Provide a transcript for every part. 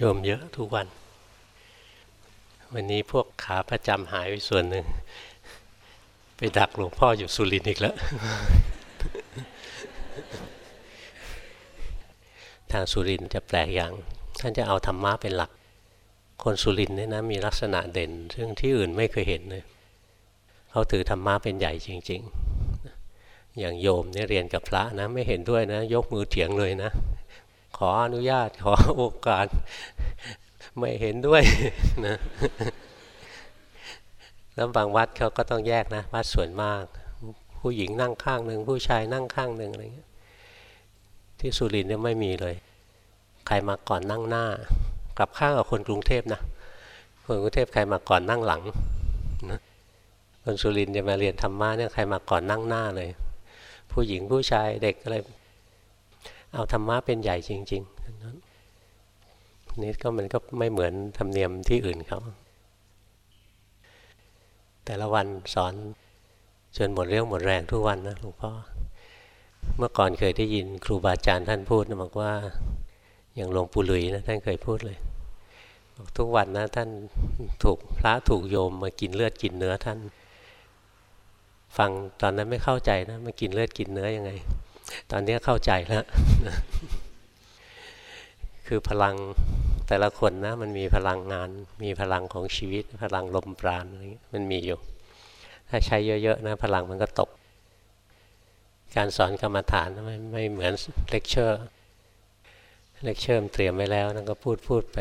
โยมเยอะทุกวัน วันนี้พวกขาประจำหายไปส่วนหนึ่ง ไปดักหลวงพ่ออยู่สุรินทร์อีกแล้ว ทางสุรินทร์จะแปลกอย่าง ท่านจะเอาธรรมะเป็นหลัก คนสุรินทร์เนี่ยนะมีลักษณะเด่น ซึ่งที่อื่นไม่เคยเห็นเลยเขาถือธรรมะเป็นใหญ่จริง ๆ อย่างโยมเนี่ยเรียนกับพระนะไม่เห็นด้วยนะ ยกมือเถียงเลยนะ ขออนุญาตขอโอกาส ไม่เห็นด้วยนะแล้วบางวัดเขาก็ต้องแยกนะวัดส่วนมาก ผู้หญิงนั่งข้างหนึ่งผู้ชายนั่งข้างหนึ่งอะไรเงี้ยที่สุรินทร์เนี่ยไม่มีเลย ใครมาก่อนนั่งหน้า กลับข้างกับคนกรุงเทพนะคนกรุงเทพใครมาก่อนนั่งหลังนะคนสุรินทร์จะมาเรียนธรรมะเนี่ยใครมาก่อนนั่งหน้าเลย ผู้หญิงผู้ชายเด็กอะไร เอาธรรมะเป็นใหญ่จริงๆนี่ก็มันก็ไม่เหมือนธรรมเนียมที่อื่นเขา แต่ละวันสอนจนหมดเรี่ยวหมดแรงทุกวันนะหลวงพ่อเมื่อก่อนเคยได้ยินครูบาอาจารย์ท่านพูดนะบอกว่าอย่างหลวงปู่หลุยนะท่านเคยพูดเลยบอกทุกวันนะท่านถูกพระถูกโยมมากินเลือดกินเนื้อท่าน ฟังตอนนั้นไม่เข้าใจนะมากินเลือดกินเนื้อยังไง ตอนนี้เข้าใจแล้ว คือพลังแต่ละคนนะมันมีพลังงาน มีพลังของชีวิต พลังลมปราณอะไรมันมีอยู่ ถ้าใช้เยอะๆนะพลังมันก็ตก การสอนกรรมฐานไม่ไม่เหมือน lecture lecture เตรียมไว้แล้วนั่นก็พูดพูดไป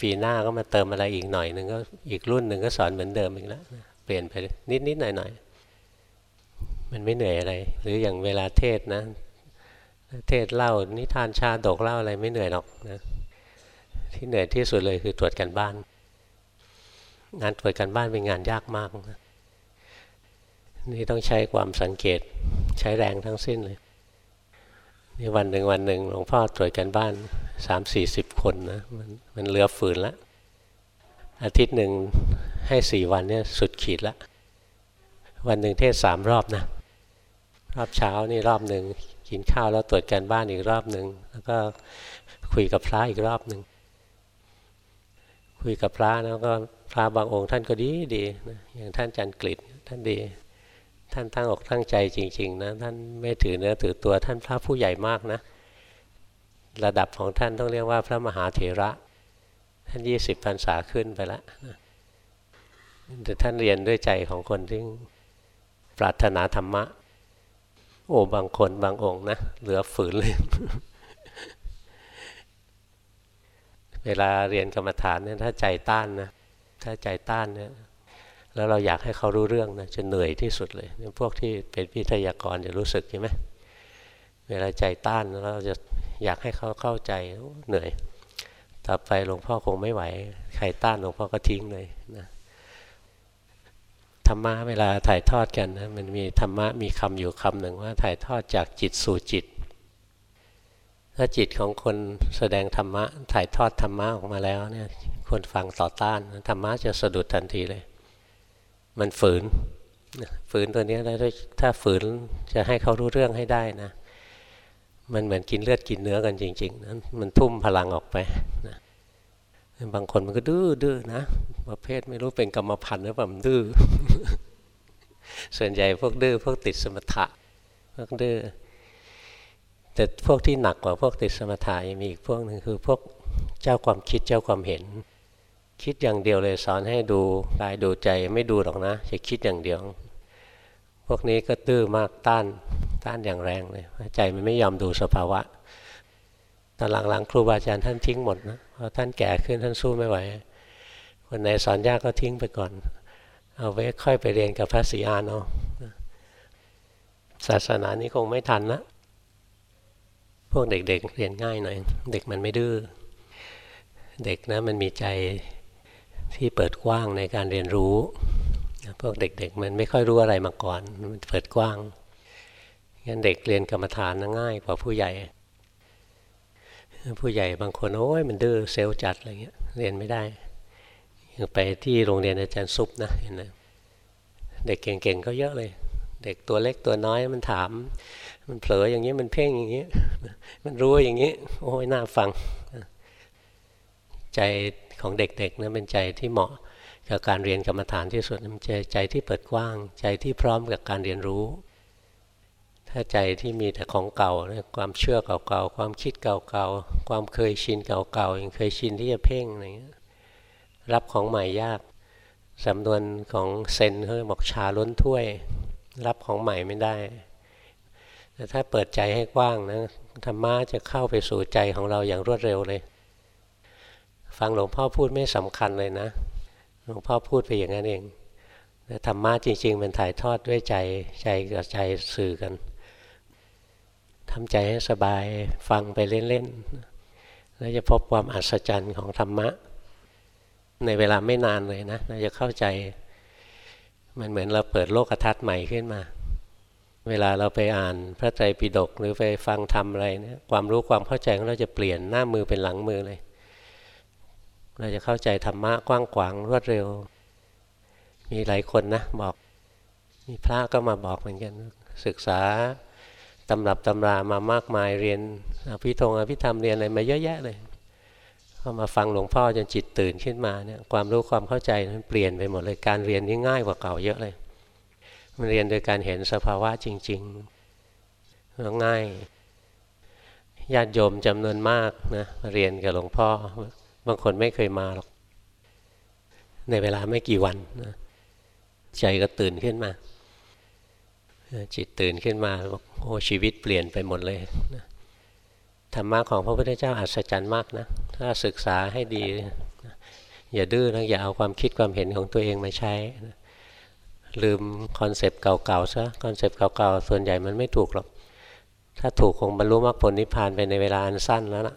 ปีหน้าก็มาเติมอะไรอีกหน่อยหนึ่งก็อีกรุ่นหนึ่งก็สอนเหมือนเดิมอีกแล้วเปลี่ยนไปนิดๆหน่อยๆ มันไม่เหนื่อยอะไร หรืออย่างเวลาเทศนะ เทศเล่านิทานชาดกเล่าอะไรไม่เหนื่อยหรอกนะที่เหนื่อยที่สุดเลยคือตรวจกันบ้าน งานตรวจกันบ้านเป็นงานยากมากนะนี่ต้องใช้ความสังเกตใช้แรงทั้งสิ้นเลยนี่วันหนึ่งวันหนึ่งหลวงพ่อตรวจกันบ้านสามสี่สิบคนนะมันมันเลือฝืนล้วอาทิตย์หนึ่งให้สี่วันเนี่ยสุดขีดล้ววันหนึ่งเทศสามรอบนะ รอบเช้านี่รอบหนึ่งกินข้าวแล้วตรวจการบ้านอีกรอบหนึ่งแล้วก็คุยกับพระอีกรอบหนึ่งคุยกับพระแล้วก็พระบางองค์ท่านก็ดีดีนะอย่างท่านจันกฤษท่านดี ท่านตั้งอกตั้งใจจริง ๆ นะท่านไม่ถือเนื้อถือตัวท่านพระผู้ใหญ่มากนะ ระดับของท่านต้องเรียกว่าพระมหาเถระ ท่านยี่สิบพรรษาขึ้นไปแล้วแต่ท่านเรียนด้วยใจของคนที่ปรารถนาธรรมะ โอ้บางคนบางองค์นะเหลือฝืนเลย เวลาเรียนกรรมฐานเนี่ยถ้าใจต้านนะถ้าใจต้านเนี่ยแล้วเราอยากให้เขารู้เรื่องนะจะเหนื่อยที่สุดเลยพวกที่เป็นวิทยากรจะรู้สึกใช่ไหมเวลาใจต้านแล้วเราจะอยากให้เขาเข้าใจเหนื่อย ต่อไปหลวงพ่อคงไม่ไหว ใครต้านหลวงพ่อก็ทิ้งเลยนะ ธรรมะเวลาถ่ายทอดกันนะมันมีธรรมะมีคำอยู่คำหนึ่งว่าถ่ายทอดจากจิตสู่จิต ถ้าจิตของคนแสดงธรรมะถ่ายทอดธรรมะออกมาแล้วเนี่ยคนฟังต่อต้านธรรมะจะสะดุดทันทีเลย มันฝืนฝืนตัวนี้แล้วถ้าฝืนจะให้เขารู้เรื่องให้ได้นะ มันเหมือนกินเลือดกินเนื้อกันจริงๆนั้นมันทุ่มพลังออกไปนะ บางคนมันก็ดื้อดื้อนะประเภทไม่รู้เป็นกรรมพันธุ์หรือเปล่ามันดื้อส่วนใหญ่พวกดื้อพวกติดสมถะพวกดื้อแต่พวกที่หนักกว่าพวกติดสมถะยังมีอีกพวกหนึ่งคือพวกเจ้าความคิดเจ้าความเห็น คิดอย่างเดียวเลยสอนให้ดูกายดูใจไม่ดูหรอกนะจะคิดอย่างเดียว พวกนี้ก็ตื้อมากต้านต้านอย่างแรงเลยใจมันไม่ยอมดูสภาวะ ตอนหลังๆ ครูบาอาจารย์ท่านทิ้งหมดนะพอท่านแก่ขึ้นท่านสู้ไม่ไหว คนไหนสอนยากก็ทิ้งไปก่อน เอาไว้ค่อยไปเรียนกับพระศรีอานเอาศาสนานี้คงไม่ทันนะพวกเด็กๆเเรียนง่ายหน่อย เด็กมันไม่ดื้อเด็กนะมันมีใจที่เปิดกว้างในการเรียนรู้ พวกเด็กๆมันไม่ค่อยรู้อะไรมาก่อน มันเปิดกว้างงั้นเด็กเรียนกรรมฐานง่ายกว่าผู้ใหญ่ ผู้ใหญ่บางคนโอ้ยมันดื้อเซลล์จัดอะไรเงี้ยเรียนไม่ได้ไปที่โรงเรียนอาจารย์ซุปนะเห็นไหมเด็กเก่งๆก็เยอะเลย เด็กตัวเล็กตัวน้อยมันถาม มันเผลออย่างนี้มันเพ่งอย่างนี้ มันรู้อย่างนี้ โอ้ยน่าฟัง ใจของเด็กๆนะเป็นใจที่เหมาะกับการเรียนกรรมฐานที่สุดมันใจใจที่เปิดกว้าง ใจที่พร้อมกับการเรียนรู้ ถ้าใจที่มีแต่ของเก่าความเชื่อเก่าๆความคิดเก่าๆความเคยชินเก่าๆยังเคยชินที่จะเพ่งอะไรเงี้ยรับของใหม่ยากสำนวนของเซนเขาบอกชาล้นถ้วย รับของใหม่ไม่ได้แต่ถ้าเปิดใจให้กว้างนะธรรมะจะเข้าไปสู่ใจของเราอย่างรวดเร็วเลย ฟังหลวงพ่อพูดไม่สำคัญเลยนะ หลวงพ่อพูดไปอย่างนั้นเองแต่ธรรมะจริงๆมันถ่ายทอดด้วยใจใจกับใจสื่อกัน ทำใจให้สบายฟังไปเล่นๆแล้วจะพบความอัศจรรย์ของธรรมะ ในเวลาไม่นานเลยนะเราจะเข้าใจ มันเหมือนเราเปิดโลกทัศน์ใหม่ขึ้นมา เวลาเราไปอ่านพระไตรปิฎกหรือไปฟังธรรมอะไรเนี่ยความรู้ความเข้าใจของเราจะเปลี่ยนหน้ามือเป็นหลังมือเลย เราจะเข้าใจธรรมะกว้างขวางรวดเร็ว มีหลายคนนะบอกมีพระก็มาบอกเหมือนกันศึกษา ตำรับตำรามามากมายเรียนอภิธงอภิธรรมเรียนอะไรมาเยอะแยะเลยพอมาฟังหลวงพ่อจนจิตตื่นขึ้นมาเนี่ยความรู้ความเข้าใจนั้นเปลี่ยนไปหมดเลยการเรียนนี่ง่ายกว่าเก่าเยอะเลย มันเรียนโดยการเห็นสภาวะจริงๆแล้วง่ายญาติโยมจำนวนมากนะเรียนกับหลวงพ่อ บางคนไม่เคยมาหรอก ในเวลาไม่กี่วันนะใจก็ตื่นขึ้นมา จิตตื่นขึ้นมาบอกโอ้ชีวิตเปลี่ยนไปหมดเลยธรรมะของพระพุทธเจ้าอัศจรรย์มากนะถ้าศึกษาให้ดี อย่าดื้อนะอย่าเอาความคิดความเห็นของตัวเองมาใช้ ลืม concept เก่าๆซะ concept เก่าๆส่วนใหญ่มันไม่ถูกหรอกถ้าถูกคงบรรลุมรรคผลนิพพานไปในเวลาอันสั้นแล้วนะ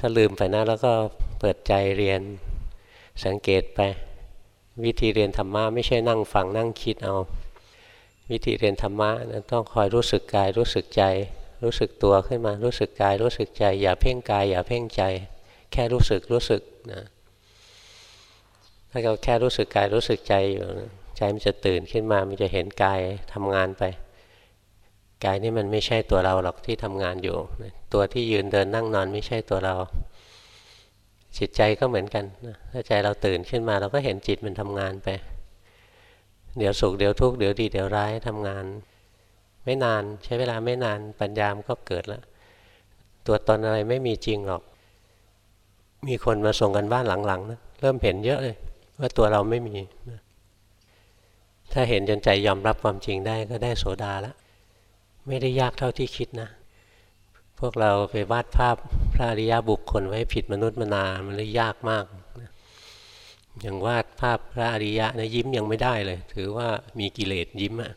ถ้าลืมไปนะแล้วก็เปิดใจเรียนสังเกตไป วิธีเรียนธรรมะไม่ใช่นั่งฟังนั่งคิดเอา วิธีเรียนธรรมะนะต้องคอยรู้สึกกายรู้สึกใจ รู้สึกตัวขึ้นมารู้สึกกายรู้สึกใจ อย่าเพ่งกาย อย่าเพ่งใจ แค่รู้สึกรู้สึกนะถ้าเราแค่รู้สึกกายรู้สึกใจอยู่ใจมันจะตื่นขึ้นมา มันจะเห็นกายทำงานไปกายนี่มันไม่ใช่ตัวเราหรอกที่ทำงานอยู่ ตัวที่ยืนเดินนั่งนอนไม่ใช่ตัวเรา จิตใจก็เหมือนกันถ้าใจเราตื่นขึ้นมา เราก็เห็นจิตมันทำงานไป เดี๋ยวสุขเดี๋ยวทุกข์เดี๋ยวดีเดี๋ยวร้ายทำงาน ไม่นานใช้เวลาไม่นานปัญญามก็เกิดแล้ว ตัวตนอะไรไม่มีจริงหรอก มีคนมาส่งกันบ้านหลังๆนะเริ่มเห็นเยอะเลย ว่าตัวเราไม่มีถ้าเห็นจนใจยอมรับความจริงได้ก็ได้โสดาแล้ว ไม่ได้ยากเท่าที่คิดนะ พวกเราไปวาดภาพพระอริยบุคคลไว้ผิดมนุษย์มนามันเลยยากมาก อย่างวาดภาพพระอริยะนะยิ้มยังไม่ได้เลย ถือว่ามีกิเลสยิ้มอะ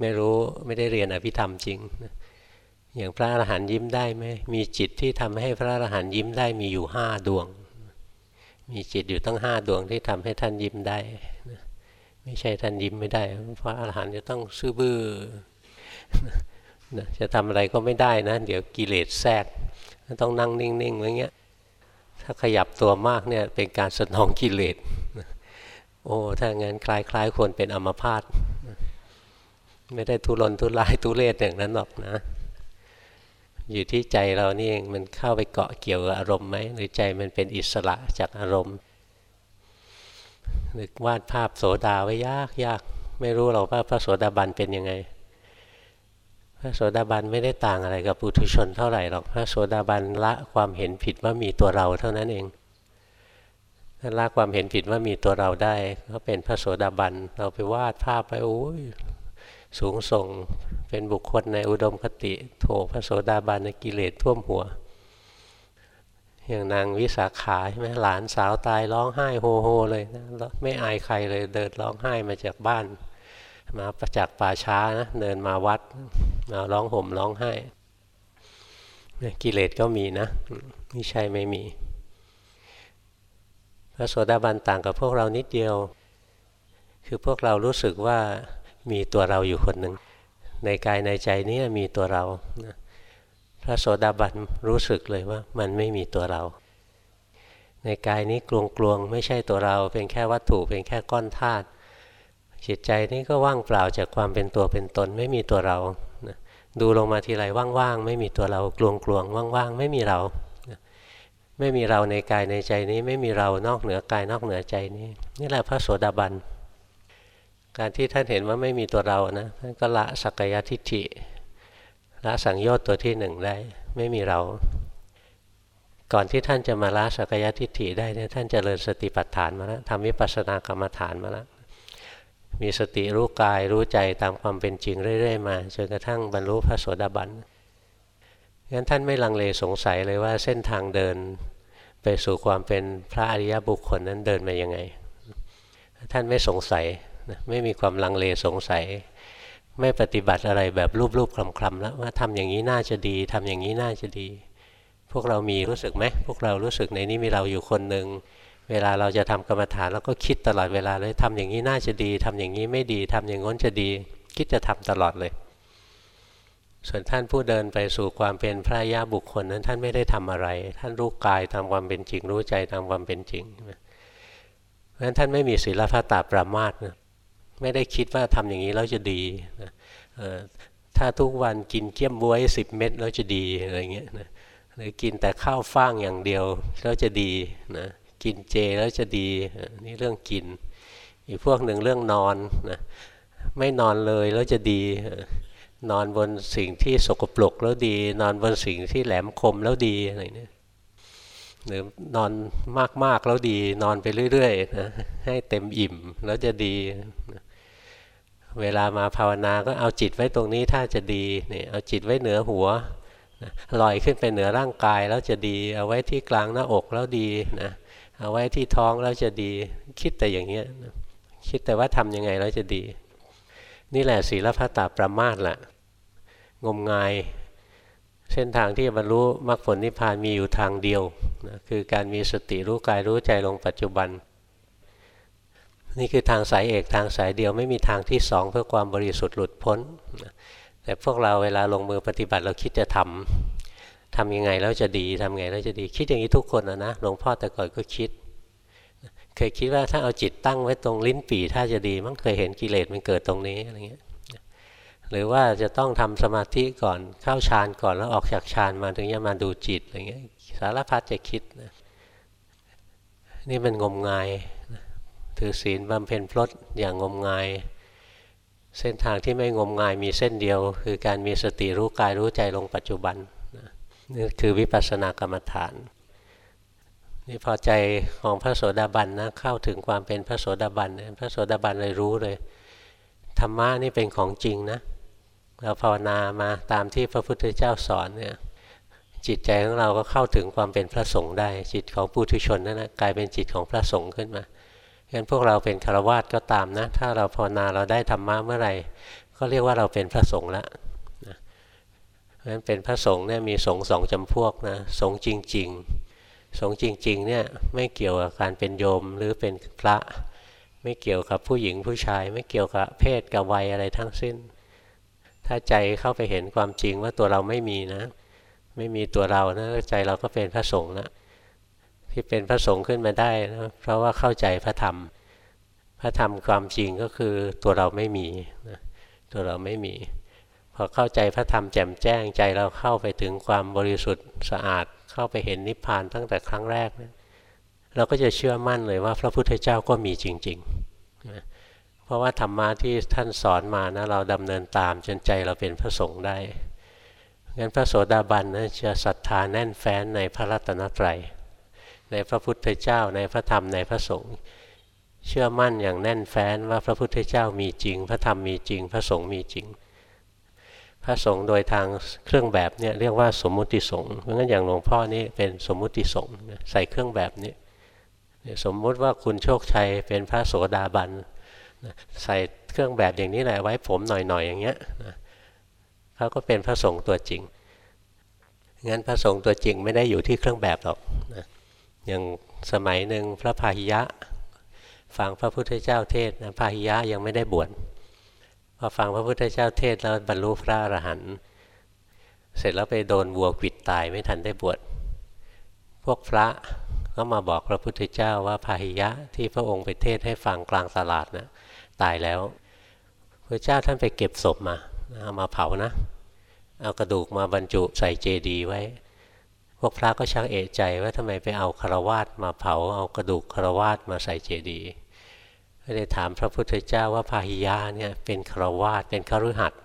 ไม่รู้ไม่ได้เรียนอภิธรรมจริงอย่างพระอรหันต์ยิ้มได้ไหมมีจิตที่ทำให้พระอรหันต์ยิ้มได้มีอยู่ห้าดวง มีจิตอยู่ตั้งห้าดวงที่ทำให้ท่านยิ้มได้ไม่ใช่ท่านยิ้มไม่ได้พระอรหันต์จะต้องซื่อบื้อจะทำอะไรก็ไม่ได้นะ เดี๋ยวกิเลสแทรกต้องนั่งนิ่งๆอะไรเงี้ย ถ้าขยับตัวมากเนี่ยเป็นการสนองกิเลสโอ้ ถ้างั้นคล้ายๆคนเป็นอัมพาตไม่ได้ทุรนทุรายทุเรศอย่างนั้นหรอกนะ อยู่ที่ใจเรานี่เองมันเข้าไปเกาะเกี่ยวกับอารมณ์ไหมหรือใจมันเป็นอิสระจากอารมณ์นึกวาดภาพโสดาไว้ยากยากไม่รู้หรอกว่าพระโสดาบันเป็นยังไง พระโสดาบันไม่ได้ต่างอะไรกับปุถุชนเท่าไหร่หรอก พระโสดาบันละความเห็นผิดว่ามีตัวเราเท่านั้นเองถ้าละความเห็นผิดว่ามีตัวเราได้ก็เป็นพระโสดาบัน เราไปวาดภาพไปโอ้ยสูงส่งเป็นบุคคลในอุดมคติโถพระโสดาบันกิเลสท่วมหัว อย่างนางวิสาขาใช่ไหมหลานสาวตายร้องไห้โฮโฮเลยนะไม่อายใครเลยเดินร้องไห้มาจากบ้าน มาประจากป่าช้านะเดินมาวัด ร้องห่มร้องไห้กิเลสก็มีนะไม่ใช่ไม่มี พระโสดาบันต่างกับพวกเรานิดเดียว คือพวกเรารู้สึกว่ามีตัวเราอยู่คนหนึ่ง ในกายในใจนี้มีตัวเรา พระโสดาบันรู้สึกเลยว่ามันไม่มีตัวเรา ในกายนี้กลวงๆไม่ใช่ตัวเรา เป็นแค่วัตถุเป็นแค่ก้อนธาตุจิตใจนี้ก็ว่างเปล่าจากความเป็นตัวเป็นตนไม่มีตัวเรา ดูลงมาทีไรว่างๆไม่มีตัวเรากลวงๆว่างๆไม่มีเรา ไม่มีเราในกายในใจนี้ไม่มีเรานอกเหนือกายนอกเหนือใจนี้ นี่แหละพระโสดาบันการที่ท่านเห็นว่าไม่มีตัวเรานะท่านก็ละสักกายทิฏฐิละสังโยชน์ตัวที่หนึ่งได้ไม่มีเรา ก่อนที่ท่านจะมาละสักกายทิฏฐิได้เนี่ยท่านจเจริญสติปัฏฐานมาแล้วทำวิปัสสนากรรมฐานมาแล้ว มีสติรู้กายรู้ใจตามความเป็นจริงเรื่อย ๆ มาจนกระทั่งบรรลุพระโสดาบันงั้นท่านไม่ลังเลสงสัยเลยว่าเส้นทางเดินไปสู่ความเป็นพระอริยบุคคลนั้นเดินมายังไง ท่านไม่สงสัยไม่มีความลังเลสงสัย ไม่ปฏิบัติอะไรแบบรูปๆคลำๆแล้วว่าทำอย่างนี้น่าจะดีทำอย่างนี้น่าจะดี พวกเรามีรู้สึกไหมพวกเรารู้สึกในนี้มีเราอยู่คนหนึ่ง เวลาเราจะทำกรรมฐานเราก็คิดตลอดเวลาเลยทำอย่างนี้น่าจะดีทำอย่างนี้ไม่ดีทำอย่างง้นจะดี คิดจะทำตลอดเลย ส่วนท่านผู้เดินไปสู่ความเป็นพระยาบุคคลนั้นท่านไม่ได้ทำอะไร ท่านรู้กายตามความเป็นจริง รู้ใจตามความเป็นจริงเพราะฉะนั้นท่านไม่มีศีลพัตตาประมาทนะไม่ได้คิดว่าทำอย่างนี้แล้วจะดีนะถ้าทุกวันกินเกี้ยมบวยสิบเม็ดแล้วจะดีอะไรเงี้ยนะหรือกินแต่ข้าวฟ่างอย่างเดียวแล้วจะดีนะ กินเจแล้วจะดีนี่เรื่องกิน อีกพวกหนึ่งเรื่องนอนนะไม่นอนเลยแล้วจะดี นอนบนสิ่งที่สกปรกแล้วดี นอนบนสิ่งที่แหลมคมแล้วดีอะไรเนี่ยหรือนอนมากๆแล้วดี นอนไปเรื่อยๆนะให้เต็มอิ่มแล้วจะดีเวลามาภาวนาก็เอาจิตไว้ตรงนี้ถ้าจะดีเนี่ยเอาจิตไว้เหนือหัวลอยขึ้นไปเหนือร่างกายแล้วจะดี เอาไว้ที่กลางหน้าอกแล้วดีนะ เอาไว้ที่ท้องแล้วจะดี คิดแต่อย่างเงี้ยคิดแต่ว่าทำยังไงแล้วจะดี นี่แหละศีลพัตตาประมาทแหละงมงาย เส้นทางที่บรรลุมรรคผลนิพพานมีอยู่ทางเดียวนะคือการมีสติรู้กายรู้ใจลงปัจจุบัน นี่คือทางสายเอกทางสายเดียวไม่มีทางที่สองเพื่อความบริสุทธิ์หลุดพ้น แต่พวกเราเวลาลงมือปฏิบัติเราคิดจะทำ ทำยังไงแล้วจะดีทำยังไงแล้วจะดี คิดอย่างนี้ทุกคนนะนะหลวงพ่อแต่ก่อนก็คิด เคยคิดว่าถ้าเอาจิตตั้งไว้ตรงลิ้นปี่ถ้าจะดีมันเคยเห็นกิเลสมันเกิดตรงนี้อะไรเงี้ยหรือว่าจะต้องทำสมาธิก่อนเข้าฌานก่อนแล้วออกจากฌานมาถึงจะมาดูจิตอะไรเงี้ยสารพัดจะคิดนะนี่มันงมงายถือศีลบำเพ็ญพลดอย่างงมงาย เส้นทางที่ไม่งมงายมีเส้นเดียว คือการมีสติรู้กายรู้ใจลงปัจจุบัน นี่คือวิปัสสนากรรมฐานนี่พอใจของพระโสดาบันนะเข้าถึงความเป็นพระโสดาบันพระโสดาบันเลยรู้เลยธรรมะนี่เป็นของจริงนะเราภาวนามาตามที่พระพุทธเจ้าสอนเนี่ยจิตใจของเราก็เข้าถึงความเป็นพระสงฆ์ได้ จิตของปุถุชนนั่นนะกลายเป็นจิตของพระสงฆ์ขึ้นมางั้นพวกเราเป็นคารวาสก็ตามนะ ถ้าเราภาวนาเราได้ธรรมะเมื่อไหร่ ก็เรียกว่าเราเป็นพระสงฆ์แล้ว เพราะฉะนั้นเป็นพระสงฆ์เนี่ยมีสงฆ์สองจำพวกนะสงฆ์จริง ๆ สงฆ์จริงๆเนี่ยไม่เกี่ยวกับการเป็นโยมหรือเป็นพระ ไม่เกี่ยวกับผู้หญิงผู้ชาย ไม่เกี่ยวกับเพศกับวัยอะไรทั้งสิ้น ถ้าใจเข้าไปเห็นความจริงว่าตัวเราไม่มีนะ ไม่มีตัวเรานะใจเราก็เป็นพระสงฆ์ล้วที่เป็นพระสงฆ์ขึ้นมาได้นะเพราะว่าเข้าใจพระธรรม พระธรรมความจริงก็คือตัวเราไม่มีนะตัวเราไม่มี พอเข้าใจพระธรรมแจ่มแจ้งใจเราเข้าไปถึงความบริสุทธิ์สะอาด เข้าไปเห็นนิพพานตั้งแต่ครั้งแรกเนี่ยเราก็จะเชื่อมั่นเลยว่าพระพุทธเจ้าก็มีจริงๆเพราะว่าธรรมะที่ท่านสอนมานะเราดำเนินตามจนใจเราเป็นพระสงฆ์ได้งั้นพระโสดาบันนะจะศรัทธาแน่นแฟ้นในพระรัตนตรัยในพระพุทธเจ้าในพระธรรมในพระสงฆ์เชื่อมั่นอย่างแน่นแฟ้นว่าพระพุทธเจ้ามีจริง พระธรรมมีจริง พระสงฆ์มีจริง ระสงฆ์โดยทางเครื่องแบบเนี่ยเรียกว่าสมมุติสงฆ์เพราะงั้นอย่างหลวงพ่อนี่เป็นสมมุติสงฆ์ใส่เครื่องแบบนี้สมมุติว่าคุณโชคชัยเป็นพระโสดาบันใส่เครื่องแบบอย่างนี้แหละไว้ผมหน่อยๆออย่างเงี้ยเขาก็เป็นพระสงฆ์ตัวจริงงั้นพระสงฆ์ตัวจริงไม่ได้อยู่ที่เครื่องแบบหรอกนะอย่างสมัยหนึ่งพระพาหิยะ ฟังพระพุทธเจ้าเทศนะพาหิยะยังไม่ได้บวช พอฟังพระพุทธเจ้าเทศแล้วบรรลุพระอรหันต์เสร็จแล้วไปโดนวัวขิดตายไม่ทันได้บวชพวกพระก็มาบอกพระพุทธเจ้าว่าพาหิยะที่พระองค์ไปเทศให้ฟังกลางตลาดนะตายแล้วพระเจ้าท่านไปเก็บศพมาเอามาเผานะ เอากระดูกมาบรรจุใส่เจดีย์ไว้ พวกพระก็ชักเอะใจว่าทำไมไปเอาคารวาสมาเผาเอากระดูกคารวาสมาใส่เจดีย์ เลยถามพระพุทธเจ้าว่าพาหิยะเนี่ยเป็นครวาสเป็นคฤหัสถ์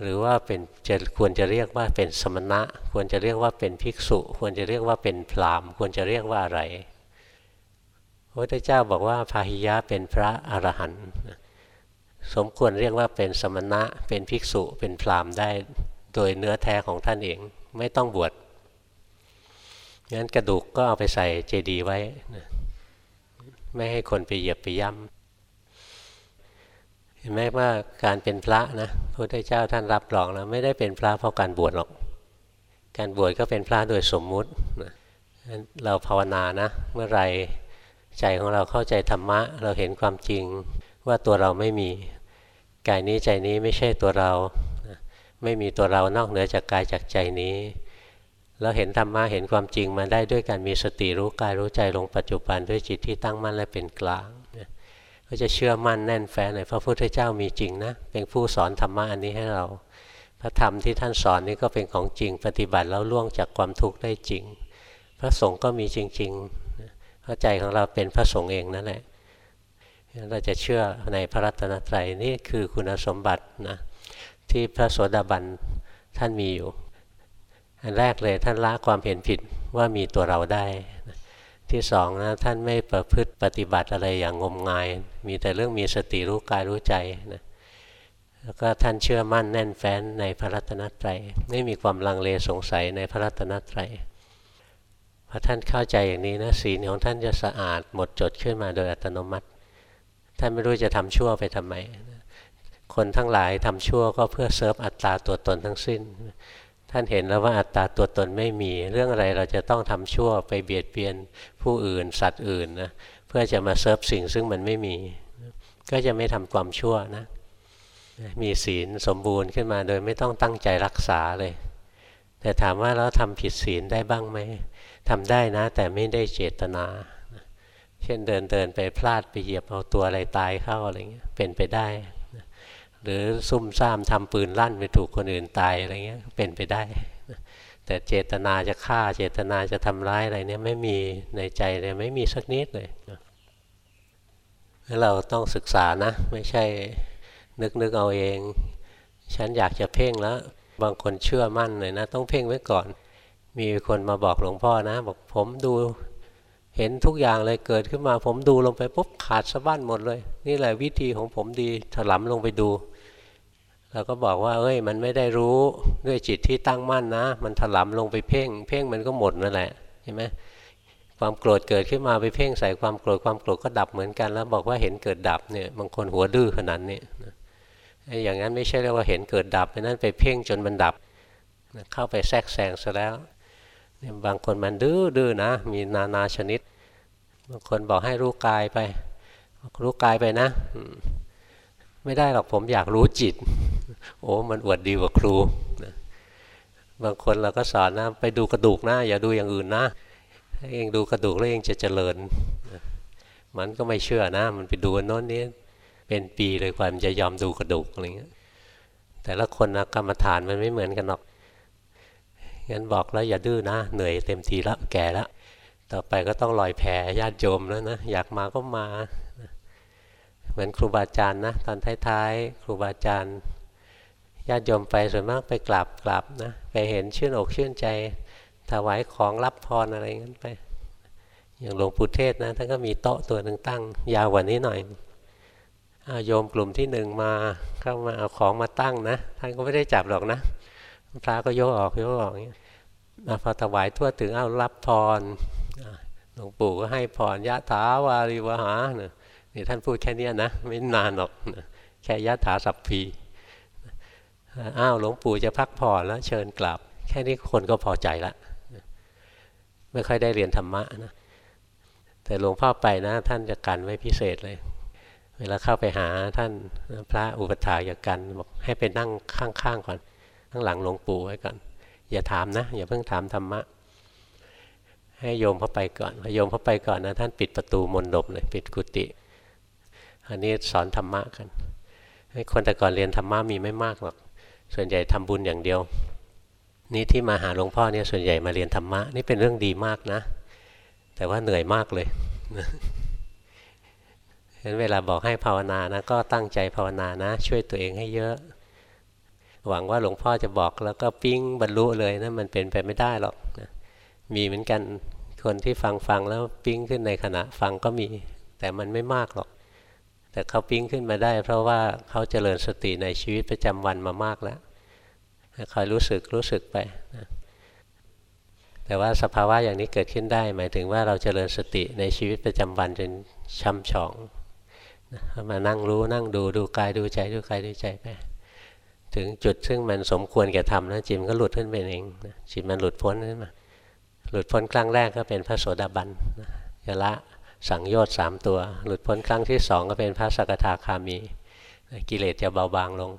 หรือว่าเป็นจะควรจะเรียกว่าเป็นสมณะ ควรจะเรียกว่าเป็นภิกษุ ควรจะเรียกว่าเป็นพราหมณ์ควรจะเรียกว่าอะไรพระพุทธเจ้าบอกว่าพาหิยะเป็นพระอรหันต์สมควรเรียกว่าเป็นสมณะ เป็นภิกษุ เป็นพราหมณ์ได้โดยเนื้อแท้ของท่านเองไม่ต้องบวชงั้นกระดูกก็เอาไปใส่เจดีย์ไว้ ไม่ให้คนไปเหยียบไปย่ำเห็นไหมว่าการเป็นพระนะพระพุทธเจ้าท่านรับรองแล้วไม่ได้เป็นพระเพราะการบวชหรอก การบวชก็เป็นพระโดยสมมุติเราภาวนานะ เมื่อไรใจของเราเข้าใจธรรมะ เราเห็นความจริงว่าตัวเราไม่มีกายนี้ใจนี้ไม่ใช่ตัวเรา ไม่มีตัวเรานอกเหนือจากกายจากใจนี้ แล้วเห็นธรรมะเห็นความจริงมาได้ด้วยการมีสติรู้กายรู้ใจลงปัจจุบันด้วยจิตที่ตั้งมั่นและเป็นกลางก็จะเชื่อมั่นแน่นแฟ้นเลยพระพุทธเจ้ามีจริงนะ เป็นผู้สอนธรรมะอันนี้ให้เรา พระธรรมที่ท่านสอนนี่ก็เป็นของจริง ปฏิบัติแล้วล่วงจากความทุกข์ได้จริง พระสงฆ์ก็มีจริงๆเพราะใจของเราเป็นพระสงฆ์เองนั่นแหละเราจะเชื่อในพระรัตนตรัยนี่คือคุณสมบัตินะที่พระโสดาบันท่านมีอยู่ อันแรกเลยท่านละความเห็นผิดว่ามีตัวเราได้ ที่สองนะท่านไม่ประพฤติปฏิบัติอะไรอย่างงมงาย มีแต่เรื่องมีสติรู้กายรู้ใจนะแล้วก็ท่านเชื่อมั่นแน่นแฟ้นในพระรัตนตรัยไม่มีความลังเลสงสัยในพระรัตนตรัยพอท่านเข้าใจอย่างนี้นะศีลของท่านจะสะอาดหมดจดขึ้นมาโดยอัตโนมัติ ท่านไม่รู้จะทำชั่วไปทำไมคนทั้งหลายทำชั่วก็เพื่อเซิร์ฟอัตตาตัวตนทั้งสิ้น ท่านเห็นแล้วว่าอัตตาตัวตนไม่มี เรื่องอะไรเราจะต้องทำชั่วไปเบียดเบียนผู้อื่น สัตว์อื่นนะเพื่อจะมาเซิร์ฟสิ่งซึ่งมันไม่มี ก็จะไม่ทำความชั่วนะมีศีลสมบูรณ์ขึ้นมาโดยไม่ต้องตั้งใจรักษาเลย แต่ถามว่าเราทำผิดศีลได้บ้างไหมทำได้นะ แต่ไม่ได้เจตนา เช่นเดินเดินไปพลาดไปเหยียบเอาตัวอะไรตายเข้าอะไรเงี้ยเป็นไปได้ หรือซุ่มซ่ามทำปืนลั่นไปถูกคนอื่นตายอะไรเงี้ยเป็นไปได้ แต่เจตนาจะฆ่าเจตนาจะทำร้ายอะไรเนี่ยไม่มีในใจเลยไม่มีสักนิดเลยเราต้องศึกษานะ ไม่ใช่นึกนึกเอาเอง ฉันอยากจะเพ่งแล้ว บางคนเชื่อมั่นเลยนะ ต้องเพ่งไว้ก่อน มีคนมาบอกหลวงพ่อนะ บอกผมดูเห็นทุกอย่างเลยเกิดขึ้นมาผมดูลงไปปุ๊บขาดสะบั้นหมดเลย นี่แหละวิธีของผมดีถลำลงไปดู เราก็บอกว่า เอ้ย มันไม่ได้รู้ด้วยจิตที่ตั้งมั่นนะ มันถลำลงไปเพ่ง เพ่งมันก็หมดนั่นแหละเห็นไหมความโกรธเกิดขึ้นมาไปเพ่งใส่ความโกรธความโกรธก็ดับเหมือนกัน แล้วบอกว่าเห็นเกิดดับเนี่ยบางคนหัวดื้อขนาดนี้อย่างนั้นไม่ใช่เรียกว่าเห็นเกิดดับนั่นไปเพ่งจนมันดับเข้าไปแทรกแซงซะแล้วเนี่ยบางคนมันดื้อดื้อนะ มีนานาชนิด บางคนบอกให้รู้กายไป รู้กายไปนะ ไม่ได้หรอกผมอยากรู้จิต โอ้มันอวดดีกว่าครูนะบางคนเราก็สอนนะไปดูกระดูกนะอย่าดูอย่างอื่นนะถ้าเองดูกระดูกแล้วเองจะเจริญ มันก็ไม่เชื่อนะ มันไปดูโน้นนี้เป็นปีเลยกว่ามันจะยอมดูกระดูกอะไรเงี้ยแต่ละคนนะกรรมฐานมันไม่เหมือนกันหรอกงั้นบอกแล้วอย่าดื้อนะ เหนื่อยเต็มทีแล้วแก่แล้วต่อไปก็ต้องลอยแพญาติโยมแล้วนะ อยากมาก็มา เหมือนครูบาอาจารย์นะตอนท้ายๆ ครูบาอาจารย์ญาติโยมไปส่วนมากไปกราบกราบนะไปเห็นชื่นอกชื่นใจถวายของรับพรอะไรงั้นไป อย่างหลวงปู่เทศนะท่านก็มีโต๊ะตัวหนึ่งตั้ง ยาวกว่านี้หน่อยอาโยมกลุ่มที่หนึ่งมาเข้ามาเอาของมาตั้งนะท่านก็ไม่ได้จับหรอกนะพระก็โยกออกโยกออกอย่าพอถวายทั่วถึงเอารับพรหลวงปู่ก็ให้พรยะถาวาริวหาเนี่ย นี่ท่านพูดแค่นี้นะ ไม่นานหรอกแค่ยะถาสัพพีอ้าวหลวงปู่จะพักผ่อนแล้วเชิญกลับ แค่นี้คนก็พอใจละไม่ค่อยได้เรียนธรรมะนะแต่หลวงพ่อไปนะ ท่านจะกันไว้พิเศษเลย เวลาเข้าไปหาท่านพระอุปถาอย่ากกันบอกให้ไปนั่งข้างๆก่อน ข้างหลังหลวงปู่ไว้ก่อน อย่าถามนะ อย่าเพิ่งถามธรรมะ ให้โยมเข้าไปก่อนพอโยมเข้าไปก่อนนะ ท่านปิดประตูมนดบเลย ปิดกุฏิ อันนี้สอนธรรมะกันคนแต่ก่อนเรียนธรรมะมีไม่มากหรอกส่วนใหญ่ทำบุญอย่างเดียว นี่ที่มาหาหลวงพ่อเนี่ยส่วนใหญ่มาเรียนธรรมะนี่เป็นเรื่องดีมากนะ แต่ว่าเหนื่อยมากเลยฉะนั้นเวลาบอกให้ภาวนานะก็ตั้งใจภาวนานะ ช่วยตัวเองให้เยอะ หวังว่าหลวงพ่อจะบอกแล้วก็ปิ้งบรรลุเลยนะมันเป็นไปไม่ได้หรอกนะมีเหมือนกันคนที่ฟังฟังแล้วปิ้งขึ้นในขณะฟังก็มี แต่มันไม่มากหรอก แต่เขาปิ้งขึ้นมาได้ เพราะว่าเขาเจริญสติในชีวิตประจำวันมามากแล้วคอยรู้สึกรู้สึกไปนะแต่ว่าสภาวะอย่างนี้เกิดขึ้นได้ หมายถึงว่าเราเจริญสติในชีวิตประจำวันจนช่ำชองมานั่งรู้นั่งดูดูกายดูใจดูกายดูใจไปถึงจุดซึ่งมันสมควรแก่ทำนะจิตมันก็หลุดขึ้นไปเองจิตมันหลุดพ้นขึ้นมาหลุดพ้นครั้งแรกก็เป็นพระโสดาบันยละ สังโยชน์สามตัว หลุดพ้นครั้งที่สองก็เป็นพระสกทาคามี กิเลสจะเบาบางลง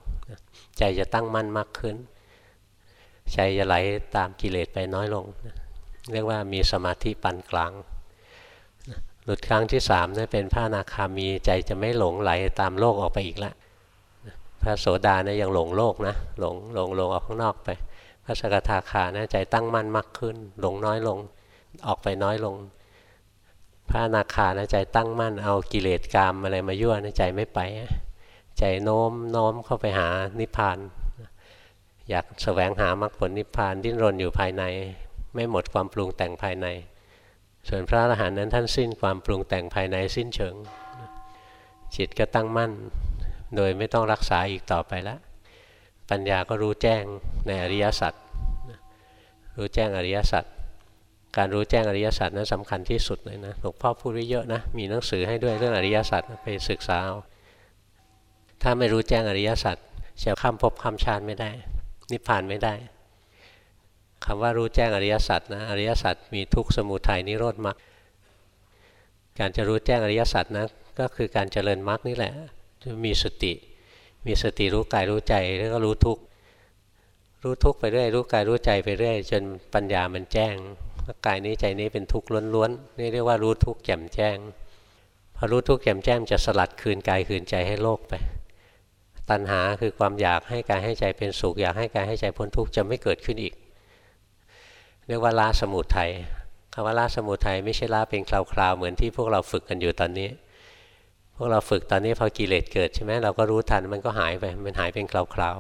ใจจะตั้งมั่นมากขึ้น ใจจะไหลตามกิเลสไปน้อยลง เรียกว่ามีสมาธิปานกลาง หลุดครั้งที่สามนี่เป็นพระนาคามีใจจะไม่หลงไหลตามโลกออกไปอีกล้วพระโสดาเนี่ยยังหลงโลกนะหลงหลงหลงออกข้างนอกไป พระสกทาคานะใจตั้งมั่นมากขึ้น หลงน้อยลงออกไปน้อยลง พระนาคานะใจตั้งมั่นเอากิเลสกรรมอะไรมายั่วนะใจไม่ไป ใจโน้มโน้มเข้าไปหานิพพาน อยากแสวงหามรรคผลนิพพานดิ้นรนอยู่ภายใน ไม่หมดความปรุงแต่งภายใน ส่วนพระอรหันต์นั้นท่านสิ้นความปรุงแต่งภายในสิ้นเชิง จิตก็ตั้งมั่น โดยไม่ต้องรักษาอีกต่อไปแล้วปัญญาก็รู้แจ้งในอริยสัจรู้แจ้งอริยสัจ การรู้แจ้งอริยสัจนั้นสำคัญที่สุดเลยนะหลวงพ่อพูดไว้เยอะนะมีหนังสือให้ด้วยเรื่องอริยสัจไปศึกษาเอาถ้าไม่รู้แจ้งอริยสัจจะข้ามภพข้ามชาติไม่ได้ นิพพานไม่ได้คำว่ารู้แจ้งอริยสัจนะอริยสัจมีทุกข์สมุทัยนิโรธมรรคการจะรู้แจ้งอริยสัจนะก็คือการเจริญมรรคนี่แหละจะมีสติ มีสติรู้กายรู้ใจแล้วก็รู้ทุกรู้ทุกไปเรื่อยรู้กายรู้ใจไปเรื่อยจนปัญญามันแจ้ง กายนี้ใจนี้เป็นทุกข์ล้วนๆนี่เรียกว่ารู้ทุกข์แจ่มแจ้ง พอรู้ทุกข์แจ่มแจ้งจะสลัดคืนกายคืนใจให้โลกไป ตัณหาคือความอยากให้กายให้ใจเป็นสุขอยากให้กายให้ใจพ้นทุกข์จะไม่เกิดขึ้นอีก เรียกว่าละสมุทัยคำว่าละสมุทัยไม่ใช่ละเป็นคราวๆเหมือนที่พวกเราฝึกกันอยู่ตอนนี้ พวกเราฝึกตอนนี้พอกิเลสเกิดใช่ไหมเราก็รู้ทันมันก็หายไปมันหายเป็นคราว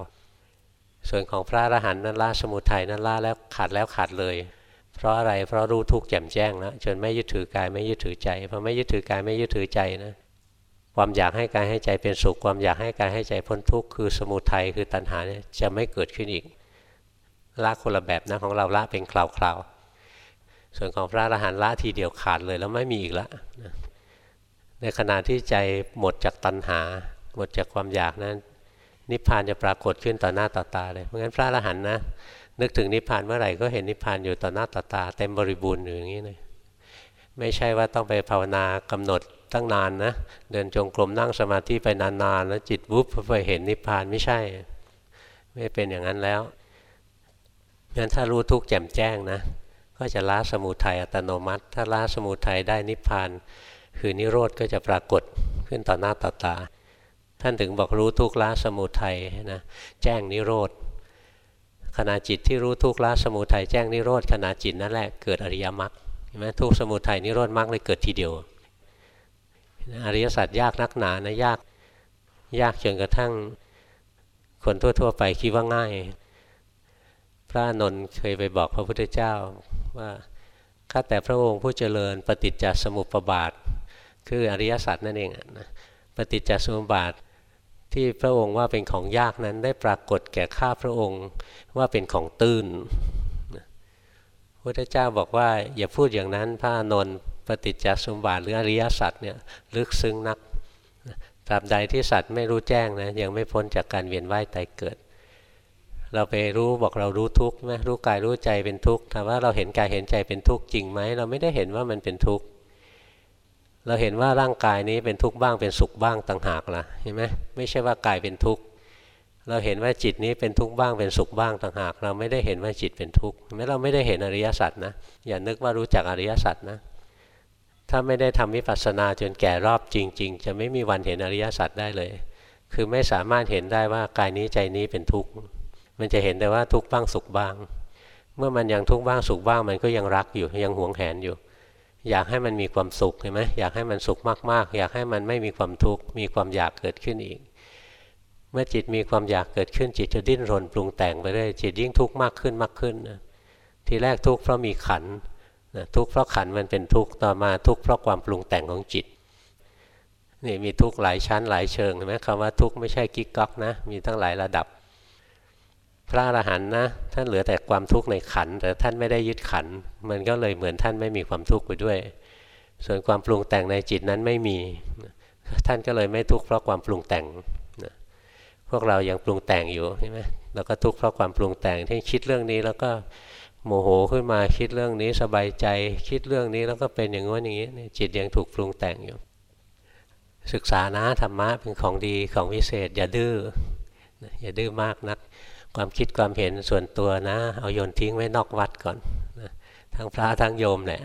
ๆส่วนของพระอรหันต์นั้นละสมุทัยนั้นละแล้วขาดแล้วขาดเลย เพราะอะไรเพราะรู้ทุกข์แจ่มแจ้งแล้วจนไม่ยึดถือกายไม่ยึดถือใจพอไม่ยึดถือกายไม่ยึดถือใจนะความอยากให้กายให้ใจเป็นสุข ความอยากให้กายให้ใจพ้นทุกข์คือสมุทัยคือตัณหาเนี่ยจะไม่เกิดขึ้นอีกละคนละแบบนะของเราละเป็นคราวๆส่วนของพระอรหันต์ละทีเดียวขาดเลยแล้วไม่มีอีกละในขณะที่ใจหมดจากตัณหา หมดจากความอยากนั้น นิพพานจะปรากฏขึ้นต่อหน้าต่อตาเลยเพราะงั้นพระอรหันต์นะ นึกถึงนิพพานเมื่อไหร่ก็เห็นนิพพานอยู่ต่อหน้าต่อตาเต็มบริบูรณ์อยู่อย่างนี้เลยไม่ใช่ว่าต้องไปภาวนากำหนดตั้งนานนะเดินจงกรมนั่งสมาธิไปนานๆแล้วจิตวุบไปเห็นนิพพานไม่ใช่ ไม่เป็นอย่างนั้นแล้วงั้นถ้ารู้ทุกข์แจ่มแจ้งนะ ก็จะละสมุทัยอัตโนมัติ ถ้าละสมุทัยได้นิพพาน คือนิโรธก็จะปรากฏขึ้นต่อหน้าต่อตา ท่านถึงบอกรู้ทุกละสมุทัยนะแจ้งนิโรธ ขณะจิตที่รู้ทุกข์ละสมุทัยแจ้งนิโรธขณะจิตนั่นแหละเกิดอริยมรรคเห็นไหมทุกสมุทัยนิโรธมรรคเลยเกิดทีเดียวอริยสัจยากนักหนานะยากยากจนกระทั่งคนทั่ว ๆ ไปคิดว่าง่าย พระนนท์เคยไปบอกพระพุทธเจ้าว่าข้าแต่พระองค์ผู้เจริญปฏิจจสมุปบาท คืออริยสัจนั่นเองนะปฏิจจสมุปบาท ที่พระองค์ว่าเป็นของยากนั้นได้ปรากฏแก่ข้าพระองค์ว่าเป็นของตื้นพระเจ้าบอกว่า อย่าพูดอย่างนั้นพระนนท์ปฏิจจสมุปบาทหรืออริยสัจเนี่ยลึกซึ้งนักตราบใดที่สัตว์ไม่รู้แจ้งนะยังไม่พ้นจากการเวียนว่ายตายเกิด เราไปรู้บอกเรารู้ทุกข์ไหมรู้กายรู้ใจเป็นทุกข์ถามว่าเราเห็นกายเห็นใจเป็นทุกข์จริงไหมเราไม่ได้เห็นว่ามันเป็นทุกข์ เราเห็นว่าร่างกายนี้เป็นทุกข์บ้างเป็นสุขบ้างต่างหากล่ะเห็นไหมไม่ใช่ว่ากายเป็นทุกข์เราเห็นว่าจิตนี้เป็นทุกข์บ้างเป็นสุขบ้างต่างหาก เราไม่ได้เห็นว่าจิตเป็นทุกข์ไม่เราไม่ได้เห็นอริยสัจนะอย่านึกว่ารู้จักอริยสัจนะ ถ้าไม่ได้ทำวิปัสสนาจนแก่รอบจริง ๆ จะไม่มีวันเห็นอริยสัจได้เลย คือไม่สามารถเห็นได้ว่ากายนี้ใจนี้เป็นทุกข์มันจะเห็นแต่ว่าทุกข์บ้างสุขบ้าง เมื่อมันยังทุกข์บ้างสุขบ้างมันก็ยังรักอยู่ยังหวงแหนอยู่ อยากให้มันมีความสุขเห็นไหมอยากให้มันสุขมากๆ อยากให้มันไม่มีความทุกข์มีความอยากเกิดขึ้นอีก เมื่อจิตมีความอยากเกิดขึ้น จิตจะดิ้นรนปรุงแต่งไปเรื่อยจิตยิ่งทุกข์มากขึ้นมากขึ้นนะทีแรกทุกข์เพราะมีขันนะทุกข์เพราะขันมันเป็นทุกข์ต่อมาทุกข์เพราะความปรุงแต่งของจิตนี่มีทุกข์หลายชั้นหลายเชิงเห็นไหมคำว่าทุกข์ไม่ใช่กิ๊กก๊อกนะมีตั้งหลายระดับ พระอรหันต์นะท่านเหลือแต่ความทุกข์ในขัน แต่ท่านไม่ได้ยึดขัน มันก็เลยเหมือนท่านไม่มีความทุกข์ไปด้วย ส่วนความปรุงแต่งในจิตนั้นไม่มี ท่านก็เลยไม่ทุกข์เพราะความปรุงแต่งพวกเรายังปรุงแต่งอยู่ใช่ไหมแล้วก็ทุกข์เพราะความปรุงแต่งที่คิดเรื่องนี้แล้วก็โมโหขึ้นมาคิดเรื่องนี้สบายใจคิดเรื่องนี้แล้วก็เป็นอย่างงี้อย่างนี้จิตยังถูกปรุงแต่งอยู่ ศึกษานะธรรมะเป็นของดีของวิเศษ อย่าดื้ออย่าดื้อมากนัก ความคิดความเห็นส่วนตัวนะ เอาโยนทิ้งไว้นอกวัดก่อนทั้งพระทั้งโยมแหละ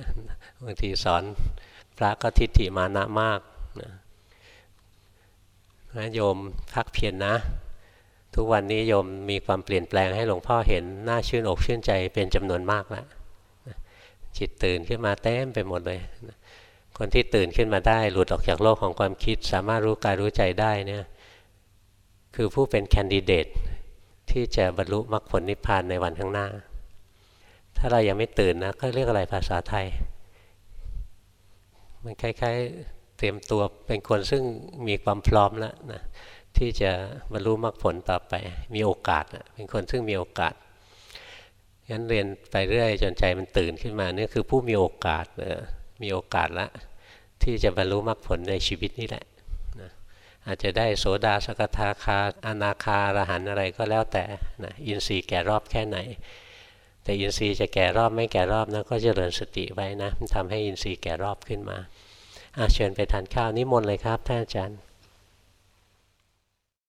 บางทีสอนพระก็ทิฏฐิมานะมากนะโยมพักเพียรนนะ ทุกวันนี้โยมมีความเปลี่ยนแปลงให้หลวงพ่อเห็นน่าชื่นอกชื่นใจเป็นจำนวนมากแล้วจิตตื่นขึ้นมาเต็มไปหมดเลย คนที่ตื่นขึ้นมาได้หลุดออกจากโลกของความคิด สามารถรู้กายรู้ใจได้เนี่ยคือผู้เป็นแคนดิเดต ที่จะบรรลุมรรคผลนิพพานในวันข้างหน้า ถ้าเรายังไม่ตื่นนะก็เรียกอะไรภาษาไทย มันคล้ายๆเตรียมตัวเป็นคนซึ่งมีความพร้อมแล้วนะที่จะบรรลุมรรคผลต่อไป มีโอกาสเป็นคนซึ่งมีโอกาสงั้นเรียนไปเรื่อยจนใจมันตื่นขึ้นมานี่คือผู้มีโอกาสมีโอกาสละที่จะบรรลุมรรคผลในชีวิตนี้แหละ อาจจะได้โสดาสกทาคาอนาคาระหันอะไรก็แล้วแต่นะอินทรีย์แก่รอบแค่ไหน แต่อินทรีย์จะแก่รอบไม่แก่รอบนะก็เจริญสติไว้นะทำให้อินทรีย์แก่รอบขึ้นมาเชิญไปทานข้าวนิมนต์เลยครับท่านอาจารย์